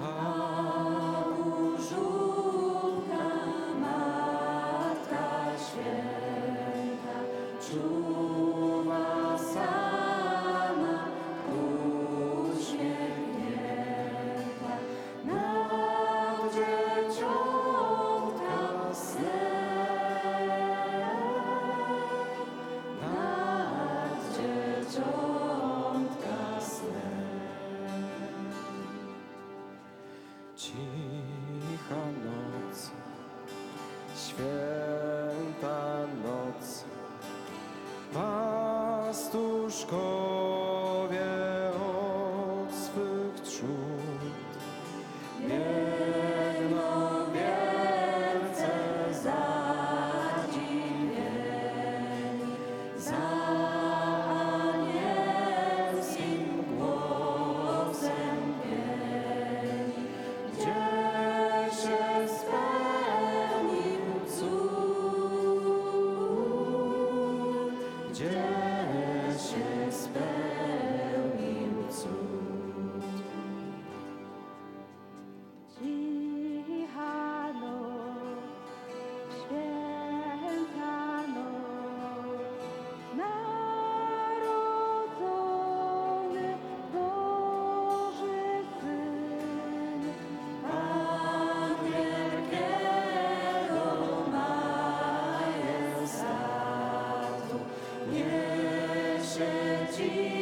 Oh. 지. Jane. You.